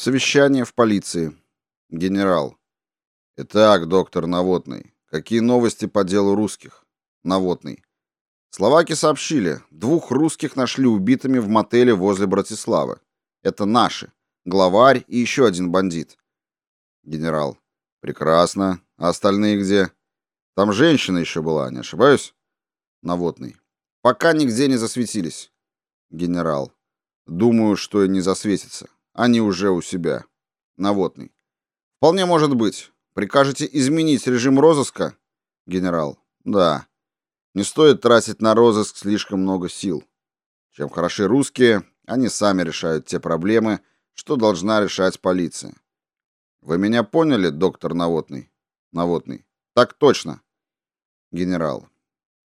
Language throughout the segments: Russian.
Совещание в полиции. Генерал. Итак, доктор Наводный, какие новости по делу русских? Наводный. Словаки сообщили, двух русских нашли убитыми в мотеле возле Братиславы. Это наши. Главарь и еще один бандит. Генерал. Прекрасно. А остальные где? Там женщина еще была, не ошибаюсь? Наводный. Пока нигде не засветились. Генерал. Думаю, что и не засветится. Они уже у себя. Наводный. Вполне может быть. Прикажете изменить режим розыска? Генерал. Да. Не стоит тратить на розыск слишком много сил. Чем хороши русские, они сами решают те проблемы, что должна решать полиция. Вы меня поняли, доктор Наводный? Наводный. Так точно. Генерал.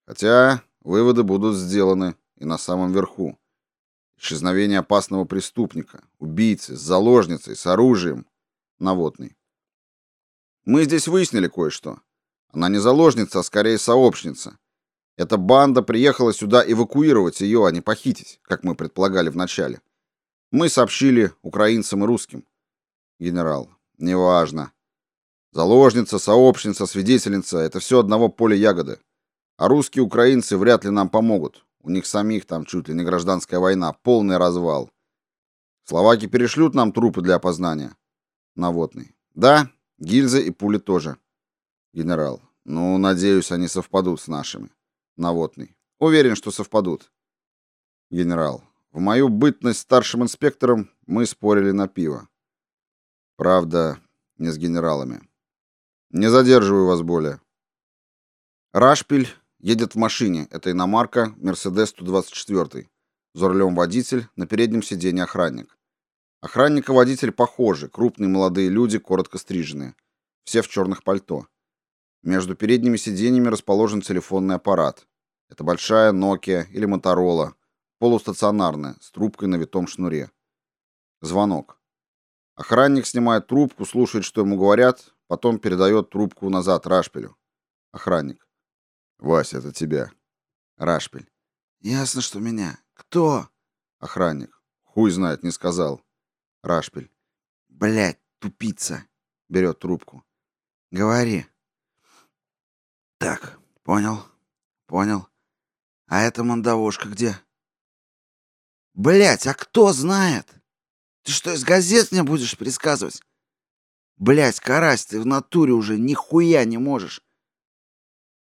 Хотя выводы будут сделаны и на самом верху. Исчезновение опасного преступника, убийцы, с заложницей, с оружием. Наводный. Мы здесь выяснили кое-что. Она не заложница, а скорее сообщница. Эта банда приехала сюда эвакуировать ее, а не похитить, как мы предполагали вначале. Мы сообщили украинцам и русским. Генерал. Неважно. Заложница, сообщница, свидетельница это все одного поля ягоды. А русские украинцы вряд ли нам помогут. У них самих там чуть ли не гражданская война, полный развал. Словаки перешлют нам трупы для опознания. Наводный. Да, гильзы и пули тоже. Генерал. Ну, надеюсь, они совпадут с нашими. Наводный. Уверен, что совпадут. Генерал. В мою бытность старшим инспектором мы спорили на пиво. Правда, не с генералами. Не задерживаю вас более. Рашпиль едет в машине. Это иномарка Mercedes 124. За рулем водитель, на переднем сиденье охранник. Охранник и водитель похожи, крупные молодые люди, коротко стриженные. Все в черных пальто. Между передними сиденьями расположен телефонный аппарат. Это большая Nokia или Motorola, полустационарная, с трубкой на витом шнуре. Звонок. Охранник снимает трубку, слушает, что ему говорят, потом передает трубку назад Рашпилю. Охранник. Вася, это тебя. Рашпиль. Ясно, что меня. Кто? Охранник. Хуй знает, не сказал. Рашпиль. Блять, тупица. Берет трубку. Говори. Так, понял. Понял. А эта мандавошка где? Блять, а кто знает? Ты что, из газет мне будешь предсказывать? Блять, карась, ты в натуре уже нихуя не можешь.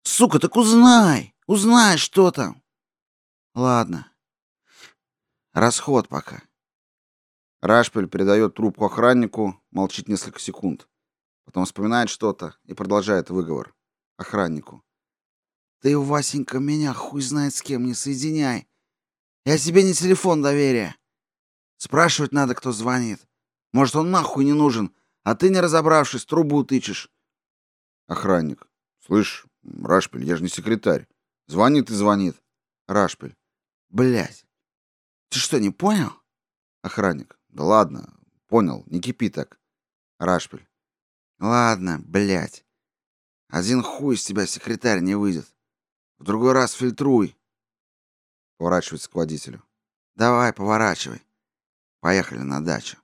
Сука, так узнай, узнай, что там. Ладно. Расход пока. Рашпель передает трубку охраннику, молчит несколько секунд. Потом вспоминает что-то и продолжает выговор. Охраннику. Ты, Васенька, меня хуй знает с кем не соединяй. Я тебе не телефон доверия. Спрашивать надо, кто звонит. Может, он нахуй не нужен, а ты, не разобравшись, трубу тычешь. Охранник. Слышь, Рашпиль, я же не секретарь. Звонит и звонит. Рашпиль. Блять. Ты что, не понял? Охранник. Да ладно, понял, не кипи так. Рашпиль. Ладно, блять. Один хуй из тебя секретарь не выйдет. В другой раз фильтруй. Поворачивается к водителю. Давай, поворачивай. Поехали на дачу.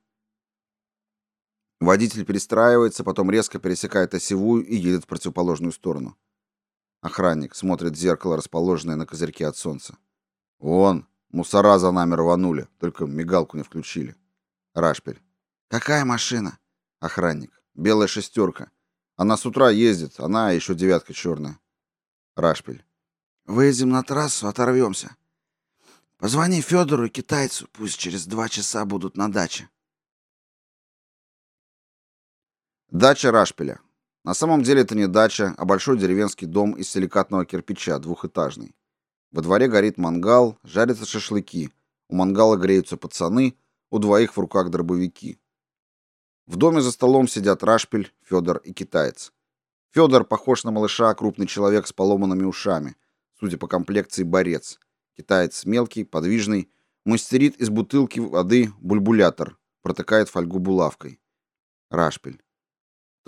Водитель перестраивается, потом резко пересекает осевую и едет в противоположную сторону. Охранник смотрит в зеркало, расположенное на козырьке от солнца. Вон, мусора за нами рванули, только мигалку не включили. Рашпель. Какая машина? Охранник. Белая шестерка. Она с утра ездит, она еще девятка черная. Рашпель. Выедем на трассу, оторвемся. Позвони Федору и китайцу, пусть через два часа будут на даче. Дача Рашпиля. На самом деле это не дача, а большой деревенский дом из силикатного кирпича, двухэтажный. Во дворе горит мангал, жарятся шашлыки. У мангала греются пацаны, у двоих в руках дробовики. В доме за столом сидят Рашпиль, Федор и китаец. Федор похож на малыша, крупный человек с поломанными ушами, судя по комплекции борец. Китаец мелкий, подвижный, мастерит из бутылки воды бульбулятор, протыкает фольгу булавкой. Рашпиль.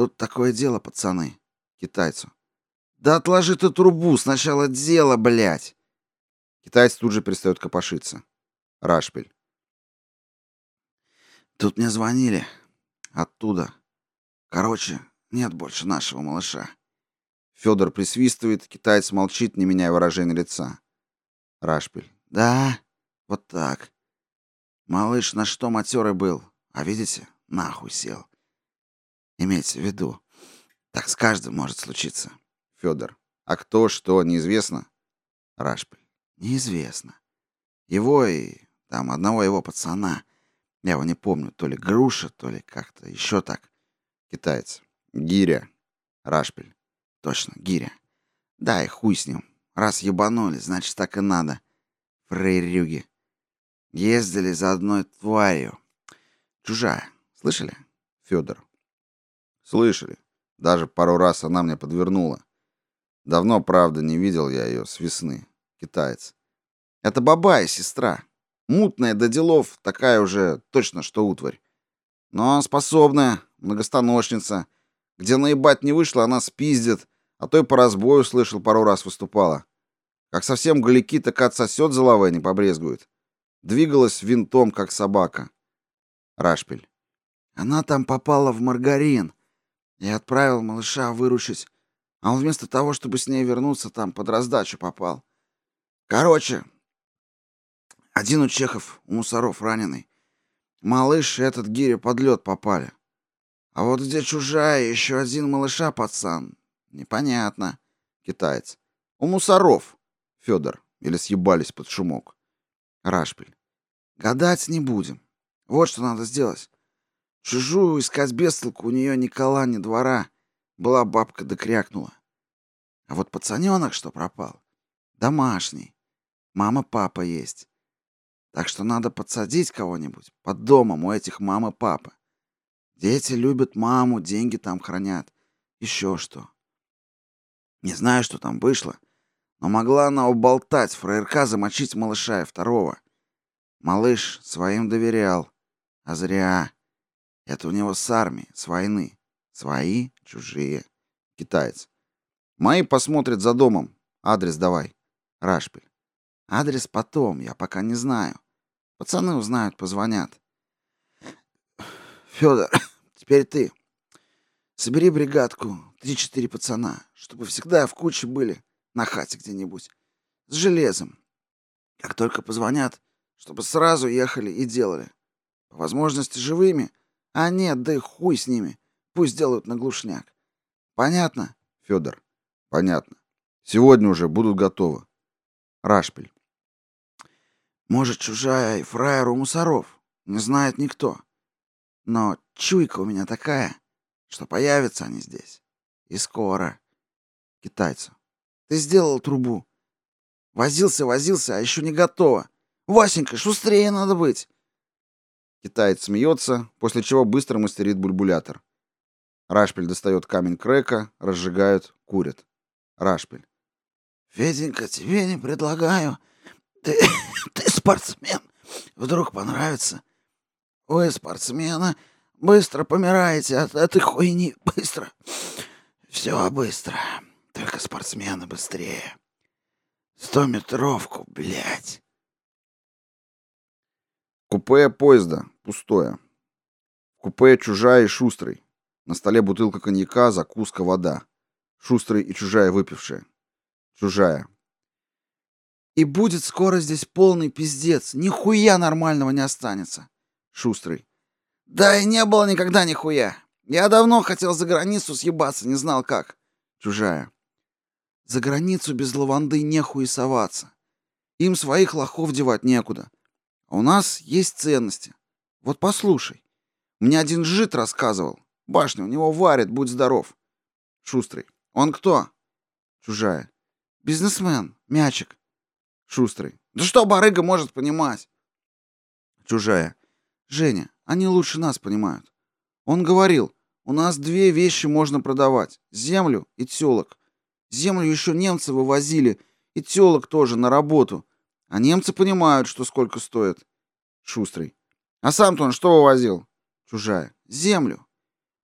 Тут такое дело, пацаны. Китайцу. Да отложи ты трубу, сначала дело, блядь. Китаец тут же перестает копошиться. Рашпиль. Тут мне звонили. Оттуда. Короче, нет больше нашего малыша. Федор присвистывает, китаец молчит, не меняя выражения лица. Рашпиль. Да, вот так. Малыш на что матерый был, а видите, нахуй сел. Имейте в виду, так с каждым может случиться. Федор. А кто, что, неизвестно? Рашпиль. Неизвестно. Его и там одного его пацана. Я его не помню, то ли Груша, то ли как-то еще так. Китаец. Гиря. Рашпиль. Точно, Гиря. Да, и хуй с ним. Раз ебанули, значит, так и надо. Фрейрюги. Ездили за одной тварью. Чужая. Слышали? Федор. Слышали. Даже пару раз она мне подвернула. Давно, правда, не видел я ее с весны. Китаец. Это бабая сестра. Мутная до делов, такая уже точно что утварь. Но способная, многостаночница. Где наебать не вышло, она спиздит, а то и по разбою слышал, пару раз выступала. Как совсем галики, так отсосет за лавой, не побрезгует. Двигалась винтом, как собака. Рашпиль. Она там попала в маргарин. Я отправил малыша выручить, а он вместо того, чтобы с ней вернуться, там под раздачу попал. Короче, один у чехов, у мусоров раненый. Малыш и этот гиря под лед попали. А вот где чужая, еще один малыша пацан. Непонятно. Китаец. У мусоров. Федор. Или съебались под шумок. Рашпиль. Гадать не будем. Вот что надо сделать. Чужую искать без толку у нее ни кола, ни двора. Была бабка да крякнула. А вот пацаненок, что пропал, домашний. Мама, папа есть. Так что надо подсадить кого-нибудь под домом у этих мамы, папы. Дети любят маму, деньги там хранят. Еще что. Не знаю, что там вышло, но могла она уболтать, фраерка замочить малыша и второго. Малыш своим доверял, а зря. Это у него с армии, с войны. Свои, чужие. Китаец. Мои посмотрят за домом. Адрес давай. Рашпиль. Адрес потом, я пока не знаю. Пацаны узнают, позвонят. Федор, теперь ты. Собери бригадку, три-четыре пацана, чтобы всегда в куче были на хате где-нибудь. С железом. Как только позвонят, чтобы сразу ехали и делали. По возможности живыми. А нет, да и хуй с ними. Пусть делают на глушняк. Понятно? Федор. Понятно. Сегодня уже будут готовы. Рашпиль. Может, чужая и фраер у мусоров. Не знает никто. Но чуйка у меня такая, что появятся они здесь. И скоро. Китайцу. Ты сделал трубу. Возился, возился, а еще не готово. Васенька, шустрее надо быть. Китаец смеется, после чего быстро мастерит бульбулятор. Рашпиль достает камень крека, разжигают, курят. Рашпиль. Феденька, тебе не предлагаю. Ты ты спортсмен. Вдруг понравится. Вы, спортсмены, быстро помираете от этой хуйни. Быстро. Все быстро. Только спортсмены быстрее. Стометровку, блядь. Купе поезда. Пустое. Купе чужая и шустрый. На столе бутылка коньяка, закуска, вода. Шустрый и чужая выпившая. Чужая. И будет скоро здесь полный пиздец. Нихуя нормального не останется. Шустрый. Да и не было никогда нихуя. Я давно хотел за границу съебаться, не знал как. Чужая. За границу без лаванды нехуй соваться. Им своих лохов девать некуда. А у нас есть ценности. Вот послушай. Мне один жид рассказывал. Башню у него варит, будь здоров. Шустрый. Он кто? Чужая. Бизнесмен, мячик. Шустрый. Да что барыга может понимать? Чужая. Женя, они лучше нас понимают. Он говорил, у нас две вещи можно продавать. Землю и тёлок. Землю еще немцы вывозили, и тёлок тоже на работу. А немцы понимают, что сколько стоит. Шустрый. А сам-то он что вывозил? Чужая. Землю.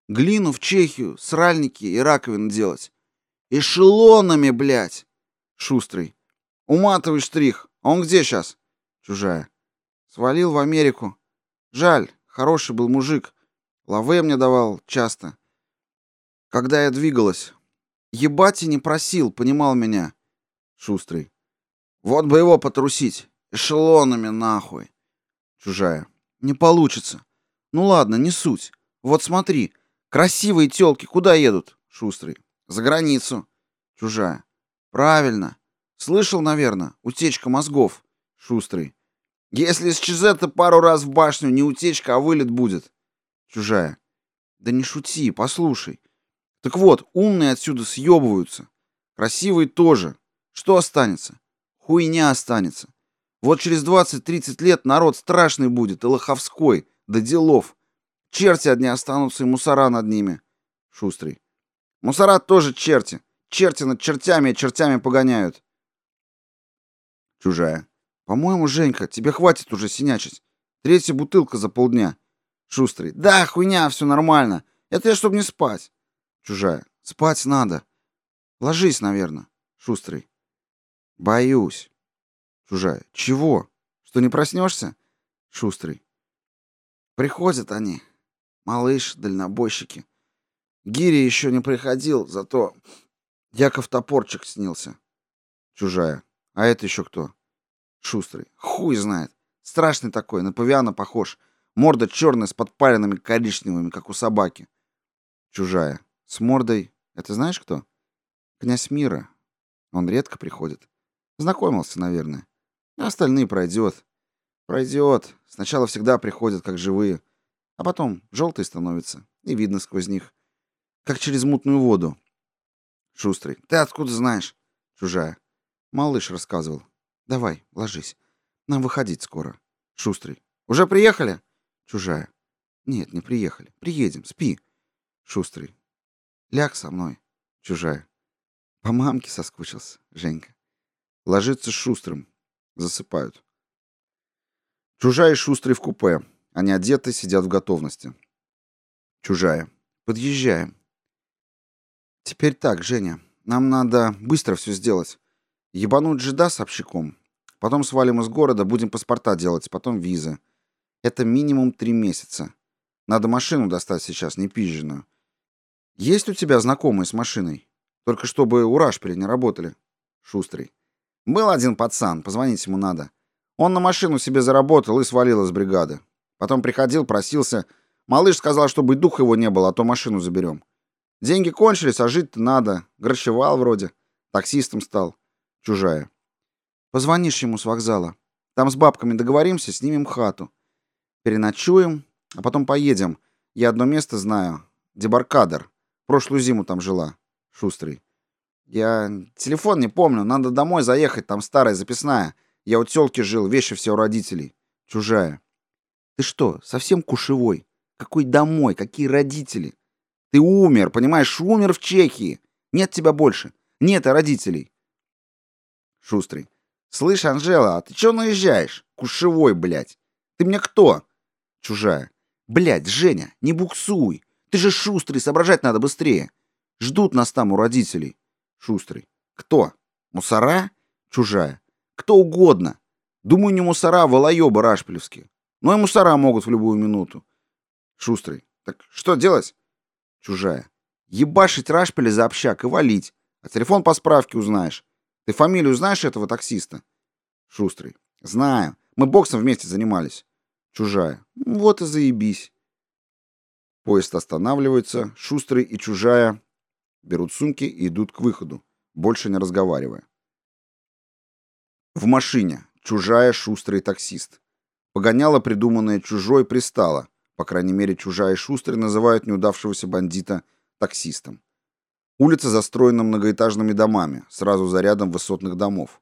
Глину в Чехию, сральники и раковины делать. Эшелонами, блядь. Шустрый. Уматывай штрих. А он где сейчас? Чужая. Свалил в Америку. Жаль, Хороший был мужик. Лаве мне давал часто. Когда я двигалась. Ебать и не просил, понимал меня. Шустрый. Вот бы его потрусить. Эшелонами нахуй. Чужая. Не получится. Ну ладно, не суть. Вот смотри. Красивые тёлки куда едут? Шустрый. За границу. Чужая. Правильно. Слышал, наверное, утечка мозгов. Шустрый. Если с Чизетта пару раз в башню, не утечка, а вылет будет. Чужая. Да не шути, послушай. Так вот, умные отсюда съебываются. Красивые тоже. Что останется? Хуйня останется. Вот через 20-30 лет народ страшный будет и лоховской, до делов. Черти одни останутся и мусора над ними. Шустрый. Мусора тоже черти. Черти над чертями и чертями погоняют. Чужая. По-моему, Женька, тебе хватит уже синячить. Третья бутылка за полдня. Шустрый. Да, хуйня, все нормально. Это я чтоб не спать. Чужая. Спать надо. Ложись, наверное. Шустрый. Боюсь. Чужая. Чего? Что не проснешься? Шустрый. Приходят они. Малыш, дальнобойщики. Гири еще не приходил, зато Яков Топорчик снился. Чужая. А это еще кто? Шустрый. Хуй знает. Страшный такой, на павиана похож. Морда черная с подпаленными коричневыми, как у собаки. Чужая. С мордой... Это знаешь кто? Князь Мира. Он редко приходит. Знакомился, наверное. А остальные пройдет. Пройдет. Сначала всегда приходят, как живые. А потом желтые становятся. И видно сквозь них. Как через мутную воду. Шустрый. Ты откуда знаешь? Чужая. Малыш рассказывал. Давай, ложись. Нам выходить скоро. Шустрый. Уже приехали? Чужая. Нет, не приехали. Приедем, спи. Шустрый. Ляг со мной. Чужая. По мамке соскучился, Женька. Ложится Шустрым. Засыпают. Чужая и Шустрый в купе. Они одеты, сидят в готовности. Чужая. Подъезжаем. Теперь так, Женя. Нам надо быстро все сделать. Ебануть жида с общаком. Потом свалим из города, будем паспорта делать, потом визы. Это минимум три месяца. Надо машину достать сейчас, не пизженную. Есть у тебя знакомые с машиной? Только чтобы у Рашпиля не работали. Шустрый. Был один пацан, позвонить ему надо. Он на машину себе заработал и свалил из бригады. Потом приходил, просился. Малыш сказал, чтобы дух его не было, а то машину заберем. Деньги кончились, а жить надо. Грачевал вроде. Таксистом стал. Чужая. Позвонишь ему с вокзала. Там с бабками договоримся, снимем хату. Переночуем, а потом поедем. Я одно место знаю. Дебаркадер. Прошлую зиму там жила. Шустрый. Я телефон не помню, надо домой заехать, там старая записная. Я у тёлки жил, вещи все у родителей. Чужая. Ты что, совсем кушевой? Какой домой, какие родители? Ты умер, понимаешь, умер в Чехии. Нет тебя больше. Нет родителей. Шустрый. Слышь, Анжела, а ты чё наезжаешь? Кушевой, блядь. Ты мне кто? Чужая. Блядь, Женя, не буксуй. Ты же шустрый, соображать надо быстрее. Ждут нас там у родителей. Шустрый. Кто? Мусора? Чужая. Кто угодно. Думаю, не мусора, а волоёбы рашпилевские. Но и мусора могут в любую минуту. Шустрый. Так что делать? Чужая. Ебашить рашпиля за общак и валить. А телефон по справке узнаешь. Ты фамилию знаешь этого таксиста? Шустрый. Знаю. Мы боксом вместе занимались. Чужая. Вот и заебись. Поезд останавливается. Шустрый и Чужая берут сумки и идут к выходу, больше не разговаривая. В машине. Чужая, Шустрый таксист. Погоняла придуманная Чужой пристала. По крайней мере, Чужая Шустрый называют неудавшегося бандита таксистом. Улица застроена многоэтажными домами, сразу за рядом высотных домов.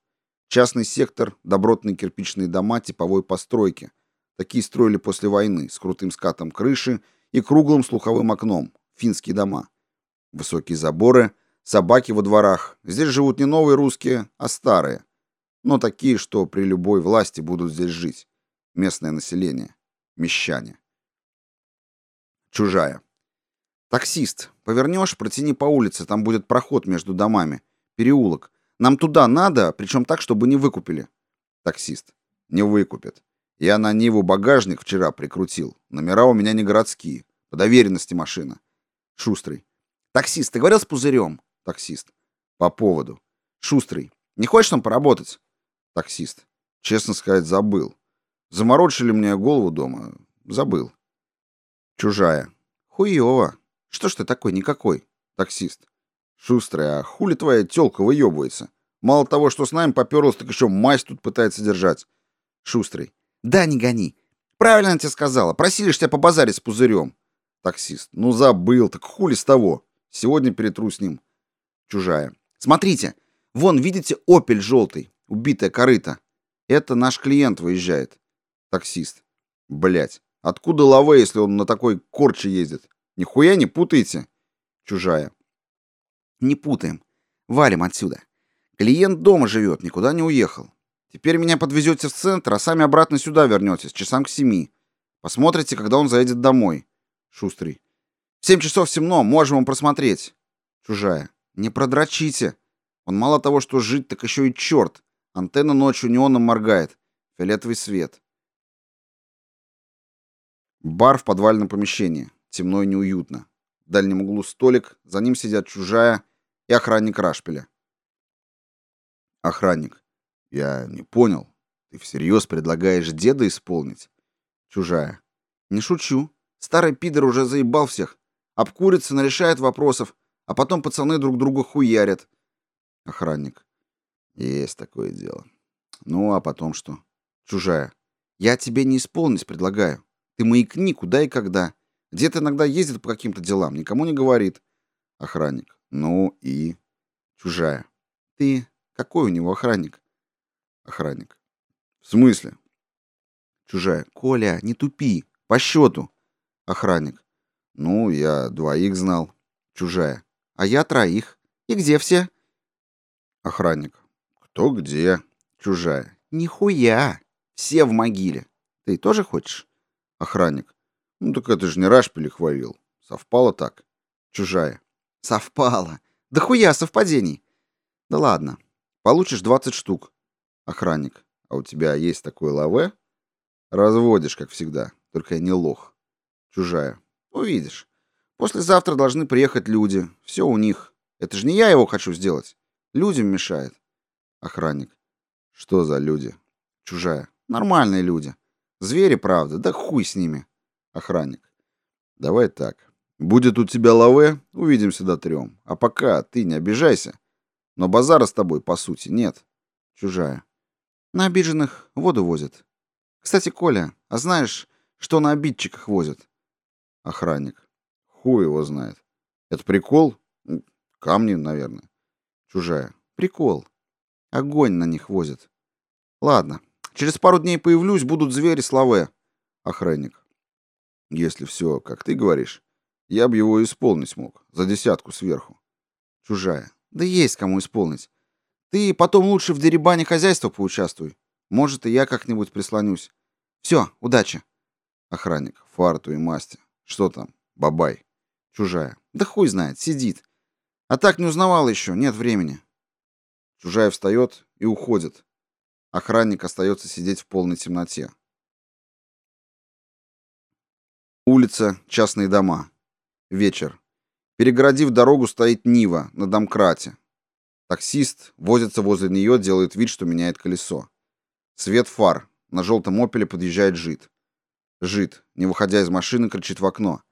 Частный сектор, добротные кирпичные дома типовой постройки. Такие строили после войны, с крутым скатом крыши и круглым слуховым окном. Финские дома. Высокие заборы, собаки во дворах. Здесь живут не новые русские, а старые. Но такие, что при любой власти будут здесь жить. Местное население. Мещане. Чужая. Таксист, повернешь, протяни по улице, там будет проход между домами, переулок. Нам туда надо, причем так, чтобы не выкупили. Таксист. Не выкупят. Я на Ниву багажник вчера прикрутил. Номера у меня не городские. По доверенности машина. Шустрый. Таксист, ты говорил с пузырем? Таксист. По поводу. Шустрый. Не хочешь там поработать? Таксист. Честно сказать, забыл. Заморочили мне голову дома. Забыл. Чужая. Хуёво. Что ж ты такой никакой? Таксист. Шустрый, а хули твоя тёлка выёбывается? Мало того, что с нами попёрлась, так ещё мазь тут пытается держать. Шустрый. Да не гони. Правильно она тебе сказала. Просили ж тебя побазарить с пузырем. Таксист. Ну забыл, так хули с того. Сегодня перетру с ним. Чужая. Смотрите, вон, видите, опель желтый, убитая корыта. Это наш клиент выезжает. Таксист. Блять, откуда лаве, если он на такой корче ездит? Нихуя не путаете? Чужая. Не путаем. Валим отсюда. Клиент дома живет, никуда не уехал. Теперь меня подвезете в центр, а сами обратно сюда вернетесь, часам к семи. Посмотрите, когда он заедет домой. Шустрый. В семь часов темно, можем его просмотреть. Чужая. Не продрочите. Он мало того, что жить, так еще и черт. Антенна ночью неоном моргает. Фиолетовый свет. Бар в подвальном помещении. Темно и неуютно. В дальнем углу столик, за ним сидят чужая и охранник Рашпиля. Охранник. Я не понял. Ты всерьез предлагаешь деда исполнить? Чужая. Не шучу. Старый пидор уже заебал всех. Обкурится, нарешает вопросов, а потом пацаны друг друга хуярят. Охранник. Есть такое дело. Ну, а потом что? Чужая. Я тебе не исполнить предлагаю. Ты маякни куда и когда. Дед иногда ездит по каким-то делам, никому не говорит. Охранник. Ну и... Чужая. Ты какой у него охранник? Охранник. В смысле? Чужая. Коля, не тупи. По счету. Охранник. Ну, я двоих знал. Чужая. А я троих. И где все? Охранник. Кто где? Чужая. Нихуя. Все в могиле. Ты тоже хочешь? Охранник. Ну так это же не Рашпили хвалил. Совпало так. Чужая. Совпало. Да хуя совпадений. Да ладно. Получишь 20 штук. Охранник. А у тебя есть такой лаве? Разводишь, как всегда. Только я не лох. Чужая. Увидишь. Послезавтра должны приехать люди. Все у них. Это же не я его хочу сделать. Людям мешает. Охранник. Что за люди? Чужая. Нормальные люди. Звери, правда, да хуй с ними. Охранник. Давай так. Будет у тебя лаве, увидимся до трем. А пока ты не обижайся. Но базара с тобой, по сути, нет. Чужая. На обиженных воду возят. Кстати, Коля, а знаешь, что на обидчиках возят? Охранник. Хуй его знает. Это прикол? Камни, наверное. Чужая. Прикол. Огонь на них возят. Ладно, через пару дней появлюсь, будут звери славы. Охранник. Если все, как ты говоришь, я бы его исполнить мог. За десятку сверху. Чужая. Да есть кому исполнить. Ты потом лучше в деребане хозяйства поучаствуй. Может, и я как-нибудь прислонюсь. Все, удачи. Охранник, фарту и масти. Что там? Бабай. Чужая. Да хуй знает, сидит. А так не узнавал еще, нет времени. Чужая встает и уходит. Охранник остается сидеть в полной темноте. Улица, частные дома. Вечер. Перегородив дорогу, стоит Нива на домкрате. Таксист возится возле нее, делает вид, что меняет колесо. Свет фар. На желтом опеле подъезжает жид. Жид, не выходя из машины, кричит в окно.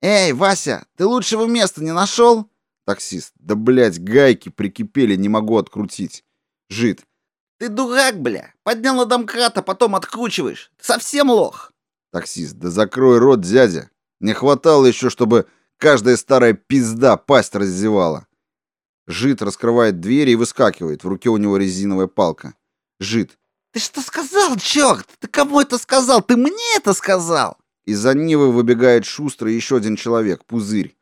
«Эй, Вася, ты лучшего места не нашел?» Таксист. «Да, блядь, гайки прикипели, не могу открутить». Жид. «Ты дурак, бля! Поднял на домкрат, а потом откручиваешь. Ты совсем лох!» Таксист. «Да закрой рот, дядя! Не хватало еще, чтобы каждая старая пизда пасть раздевала!» Жид раскрывает дверь и выскакивает. В руке у него резиновая палка. Жид. «Ты что сказал, черт? Ты кому это сказал? Ты мне это сказал?» Из-за Нивы выбегает Шустрый еще один человек, Пузырь.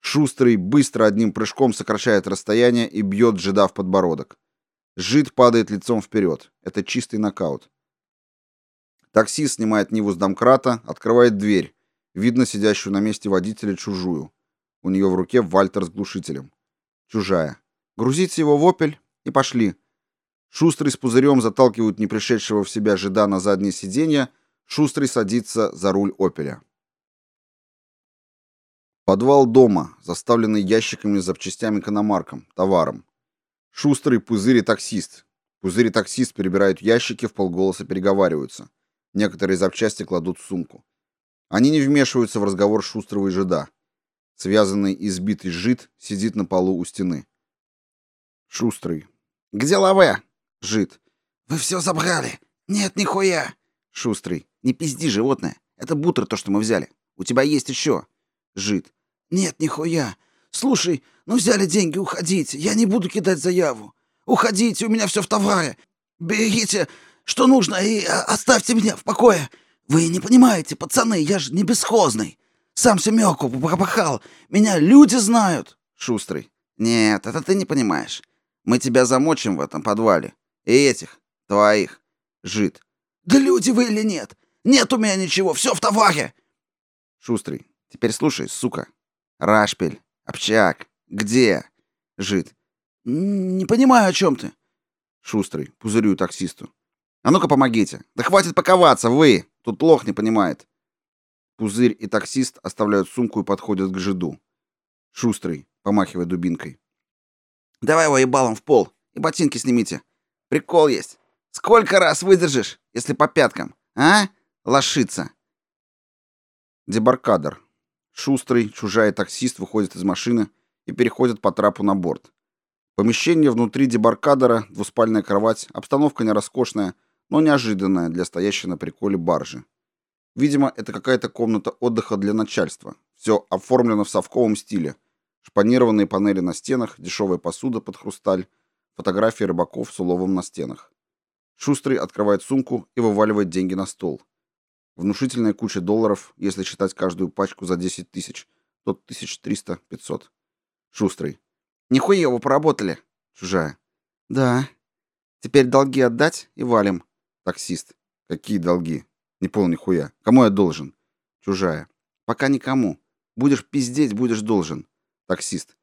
Шустрый быстро одним прыжком сокращает расстояние и бьет Жида в подбородок. Жид падает лицом вперед. Это чистый нокаут. Таксист снимает Ниву с домкрата, открывает дверь. Видно сидящую на месте водителя чужую. У нее в руке Вальтер с глушителем. Чужая. Грузите его в «Опель» и пошли. Шустрый с пузырем заталкивают не пришедшего в себя жида на заднее сиденье, Шустрый садится за руль «Опеля». Подвал дома, заставленный ящиками с запчастями к иномаркам, товаром. Шустрый пузырь и таксист. Пузырь и таксист перебирают ящики, в полголоса переговариваются. Некоторые запчасти кладут в сумку. Они не вмешиваются в разговор Шустрого и жида. Связанный и сбитый жид сидит на полу у стены. Шустрый. «Где лаве?» Жид. «Вы все забрали!» «Нет, нихуя!» Шустрый. «Не пизди, животное. Это бутер, то, что мы взяли. У тебя есть еще!» Жид. «Нет, нихуя! Слушай, ну взяли деньги, уходите. Я не буду кидать заяву. Уходите, у меня все в товаре. Берите, что нужно, и а, оставьте меня в покое. Вы не понимаете, пацаны, я же не бесхозный. Сам Семёку пропахал. Меня люди знают. Шустрый. Нет, это ты не понимаешь. Мы тебя замочим в этом подвале. И этих, твоих. Жид. Да люди вы или нет? Нет у меня ничего, все в товаре. Шустрый. Теперь слушай, сука. Рашпель, общак, где? Жид. Не понимаю, о чем ты. Шустрый, пузырю таксисту. А ну-ка помогите. Да хватит паковаться, вы. Тут лох не понимает. Пузырь и таксист оставляют сумку и подходят к жиду. Шустрый, помахивая дубинкой. Давай его ебалом в пол и ботинки снимите. Прикол есть. Сколько раз выдержишь, если по пяткам, а? Лошица. Дебаркадер. Шустрый, чужая таксист выходит из машины и переходит по трапу на борт. Помещение внутри дебаркадера, двуспальная кровать, обстановка не роскошная, но неожиданная для стоящей на приколе баржи. Видимо, это какая-то комната отдыха для начальства. Все оформлено в совковом стиле. Шпанированные панели на стенах, дешевая посуда под хрусталь, фотографии рыбаков с уловом на стенах. Шустрый открывает сумку и вываливает деньги на стол. Внушительная куча долларов, если считать каждую пачку за 10 тысяч, то 1300-500. Шустрый. Нихуя вы поработали. Чужая. Да. Теперь долги отдать и валим. Таксист. Какие долги? Не понял нихуя. Кому я должен? Чужая. Пока никому. Будешь пиздеть, будешь должен. Таксист.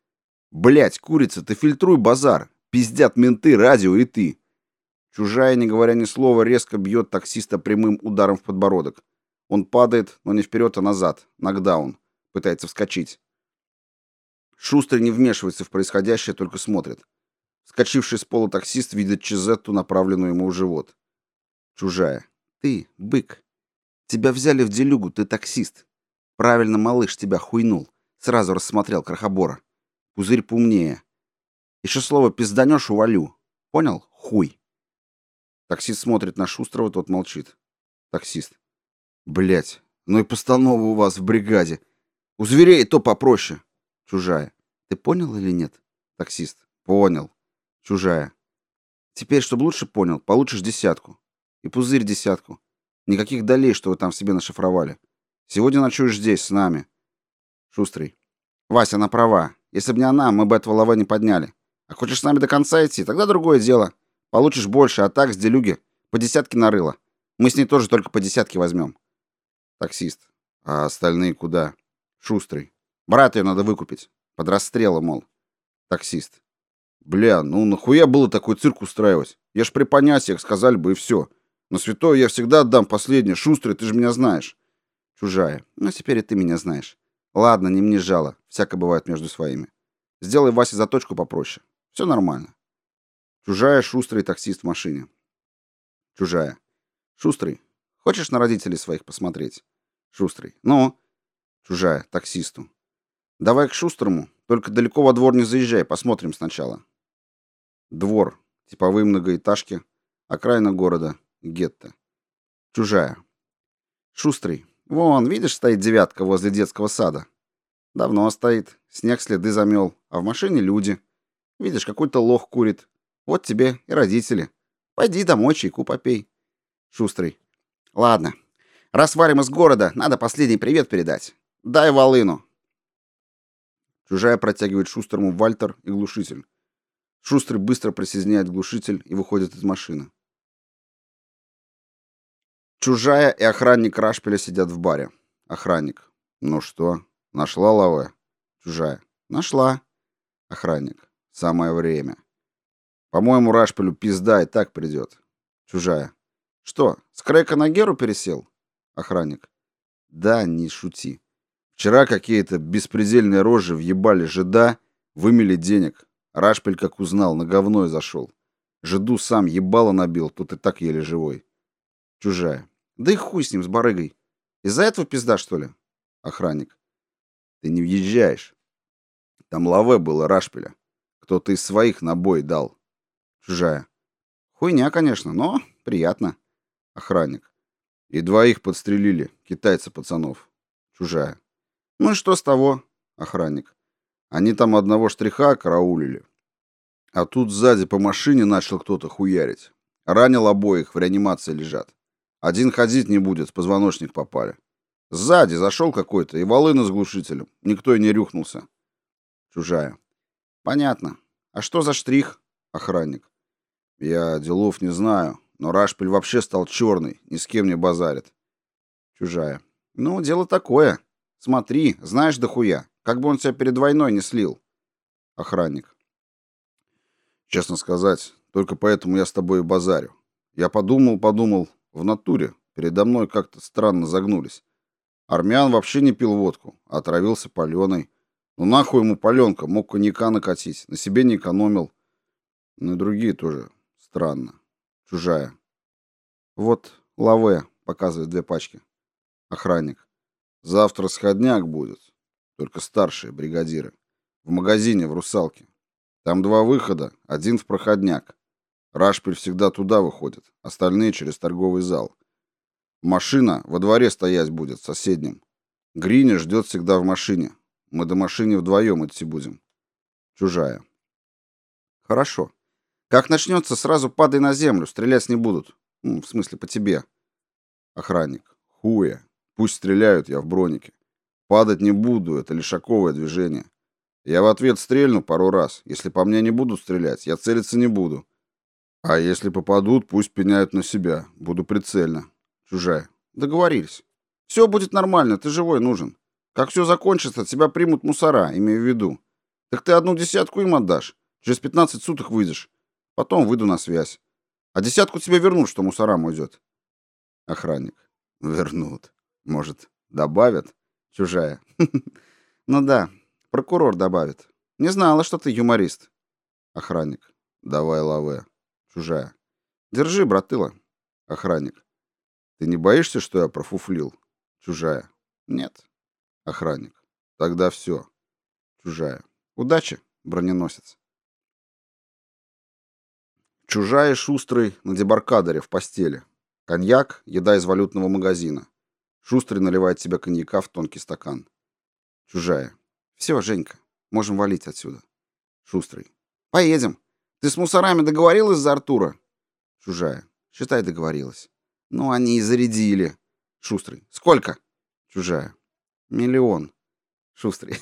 Блять, курица, ты фильтруй базар. Пиздят менты, радио и ты. Чужая, не говоря ни слова, резко бьет таксиста прямым ударом в подбородок. Он падает, но не вперед, а назад. Нокдаун. Пытается вскочить. Шустрый не вмешивается в происходящее, только смотрит. Вскочивший с пола таксист видит Чизетту, направленную ему в живот. Чужая. Ты, бык. Тебя взяли в делюгу, ты таксист. Правильно малыш тебя хуйнул. Сразу рассмотрел крохобора. Пузырь поумнее. Еще слово пизданешь, увалю. Понял? Хуй. Таксист смотрит на Шустрого, тот молчит. Таксист. Блять, ну и постанова у вас в бригаде. У зверей то попроще. Чужая. Ты понял или нет? Таксист. Понял. Чужая. Теперь, чтобы лучше понял, получишь десятку. И пузырь десятку. Никаких долей, что вы там себе нашифровали. Сегодня ночуешь здесь, с нами. Шустрый. Вася, она права. Если бы не она, мы бы этого лава не подняли. А хочешь с нами до конца идти, тогда другое дело. Получишь больше, а так с делюги по десятке нарыло. Мы с ней тоже только по десятке возьмем. Таксист. А остальные куда? Шустрый. Брат ее надо выкупить. Под расстрелом, мол. Таксист. Бля, ну нахуя было такой цирк устраивать? Я ж при понятиях сказали бы и все. Но святое я всегда отдам последнее. Шустрый, ты же меня знаешь. Чужая. Ну, теперь и ты меня знаешь. Ладно, не мне жало. Всяко бывает между своими. Сделай Васе заточку попроще. Все нормально. Чужая, шустрый таксист в машине. Чужая. Шустрый. Хочешь на родителей своих посмотреть? Шустрый. Ну? Чужая, таксисту. Давай к Шустрому, только далеко во двор не заезжай, посмотрим сначала. Двор. Типовые многоэтажки. Окраина города. Гетто. Чужая. Шустрый. Вон, видишь, стоит девятка возле детского сада. Давно стоит, снег следы замел, а в машине люди. Видишь, какой-то лох курит. Вот тебе и родители. Пойди домой чайку попей. Шустрый. Ладно. Раз варим из города, надо последний привет передать. Дай волыну. Чужая протягивает Шустрому Вальтер и глушитель. Шустрый быстро присоединяет глушитель и выходит из машины. Чужая и охранник Рашпеля сидят в баре. Охранник. Ну что, нашла лаве? Чужая. Нашла. Охранник. Самое время. По-моему, Рашпилю пизда и так придет. Чужая. Что, с Крейка на Геру пересел? Охранник. Да, не шути. Вчера какие-то беспредельные рожи въебали жида, вымели денег. Рашпиль, как узнал, на говно и зашел. Жиду сам ебало набил, тут и так еле живой. Чужая. Да и хуй с ним, с барыгой. Из-за этого пизда, что ли? Охранник. Ты не въезжаешь. Там лаве было Рашпиля. Кто-то из своих на бой дал. Чужая. Хуйня, конечно, но приятно. Охранник. И двоих подстрелили, китайца-пацанов. Чужая. Ну и что с того? Охранник. Они там одного штриха караулили. А тут сзади по машине начал кто-то хуярить. Ранил обоих, в реанимации лежат. Один ходить не будет, в позвоночник попали. Сзади зашел какой-то и волына с глушителем. Никто и не рюхнулся. Чужая. Понятно. А что за штрих? Охранник. Я делов не знаю, но Рашпиль вообще стал черный, ни с кем не базарит. Чужая. Ну, дело такое. Смотри, знаешь дохуя. Как бы он тебя перед войной не слил. Охранник. Честно сказать, только поэтому я с тобой и базарю. Я подумал, подумал, в натуре передо мной как-то странно загнулись. Армян вообще не пил водку, а отравился паленой. Ну нахуй ему паленка, мог коньяка накатить, на себе не экономил. Ну и другие тоже странно. Чужая. Вот лаве, показывает две пачки. Охранник. Завтра сходняк будет. Только старшие бригадиры. В магазине в Русалке. Там два выхода, один в проходняк. Рашпиль всегда туда выходит, остальные через торговый зал. Машина во дворе стоять будет, в соседнем. Гриня ждет всегда в машине. Мы до машины вдвоем идти будем. Чужая. Хорошо. Как начнется, сразу падай на землю, стрелять не будут. Ну, в смысле, по тебе. Охранник. Хуя. Пусть стреляют, я в бронике. Падать не буду, это лишаковое движение. Я в ответ стрельну пару раз. Если по мне не будут стрелять, я целиться не буду. А если попадут, пусть пеняют на себя. Буду прицельно. Чужая. Договорились. Все будет нормально, ты живой нужен. Как все закончится, тебя примут мусора, имею в виду. Так ты одну десятку им отдашь. Через 15 суток выйдешь. Потом выйду на связь. А десятку тебе вернут, что мусорам уйдет. Охранник. Вернут. Может, добавят? Чужая. Ну да, прокурор добавит. Не знала, что ты юморист. Охранник. Давай лаве. Чужая. Держи, братыла. Охранник. Ты не боишься, что я профуфлил? Чужая. Нет. Охранник. Тогда все. Чужая. Удачи, броненосец. Чужая шустрый на дебаркадере в постели. Коньяк, еда из валютного магазина. Шустрый наливает себе коньяка в тонкий стакан. Чужая. Все, Женька, можем валить отсюда. Шустрый. Поедем. Ты с мусорами договорилась за Артура? Чужая. Считай, договорилась. Ну, они и зарядили. Шустрый. Сколько? Чужая. Миллион. Шустрый.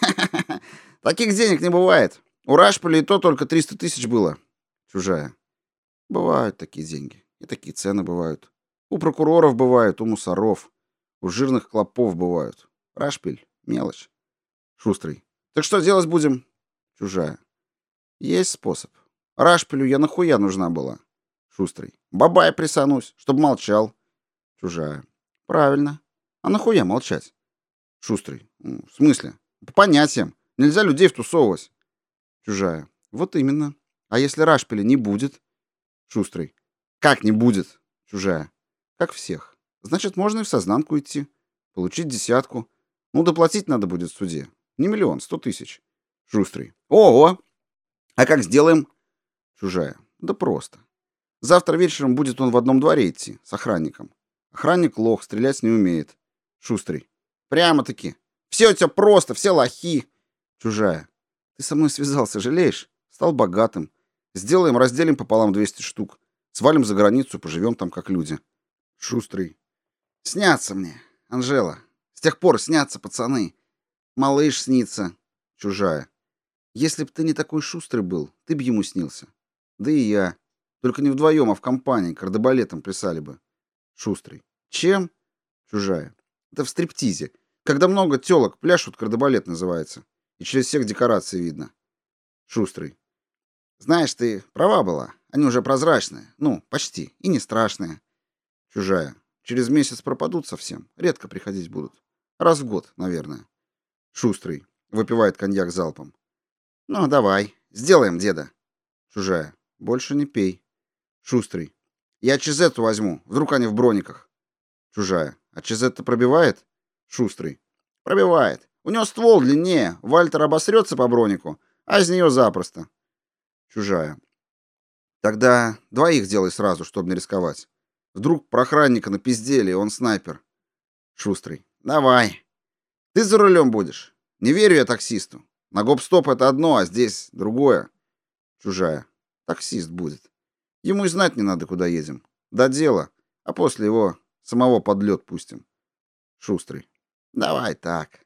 Таких денег не бывает. У Рашполя и то только 300 тысяч было. Чужая. Бывают такие деньги. И такие цены бывают. У прокуроров бывают, у мусоров. У жирных клопов бывают. Рашпиль — мелочь. Шустрый. Так что делать будем? Чужая. Есть способ. Рашпилю я нахуя нужна была? Шустрый. Бабай присанусь, чтоб молчал. Чужая. Правильно. А нахуя молчать? Шустрый. В смысле? По понятиям. Нельзя людей втусовывать. Чужая. Вот именно. А если Рашпиля не будет? Шустрый. Как не будет? Чужая. Как всех. Значит, можно и в сознанку идти. Получить десятку. Ну, доплатить надо будет в суде. Не миллион, сто тысяч. Шустрый. Ого! А как сделаем? Чужая. Да просто. Завтра вечером будет он в одном дворе идти, с охранником. Охранник лох, стрелять не умеет. Шустрый. Прямо-таки. Все у тебя просто, все лохи. Чужая. Ты со мной связался, жалеешь? Стал богатым. Сделаем, разделим пополам 200 штук. Свалим за границу, поживем там как люди. Шустрый. Снятся мне, Анжела. С тех пор снятся пацаны. Малыш снится. Чужая. Если б ты не такой шустрый был, ты б ему снился. Да и я. Только не вдвоем, а в компании, кардебалетом плясали бы. Шустрый. Чем? Чужая. Это в стриптизе. Когда много тёлок пляшут, кардебалет называется. И через всех декорации видно. Шустрый. Знаешь, ты права была. Они уже прозрачные. Ну, почти. И не страшные. Чужая. Через месяц пропадут совсем. Редко приходить будут. Раз в год, наверное. Шустрый. Выпивает коньяк залпом. Ну, давай. Сделаем, деда. Чужая. Больше не пей. Шустрый. Я Чизетту возьму. Вдруг они в брониках. Чужая. А Чизетта пробивает? Шустрый. Пробивает. У него ствол длиннее. Вальтер обосрется по бронику, а из нее запросто. Чужая. Тогда двоих делай сразу, чтобы не рисковать. Вдруг про охранника напиздели, он снайпер. Шустрый. Давай. Ты за рулем будешь. Не верю я таксисту. На гоп-стоп это одно, а здесь другое. Чужая. Таксист будет. Ему и знать не надо, куда едем. До дела, а после его самого под лед пустим. Шустрый. Давай так.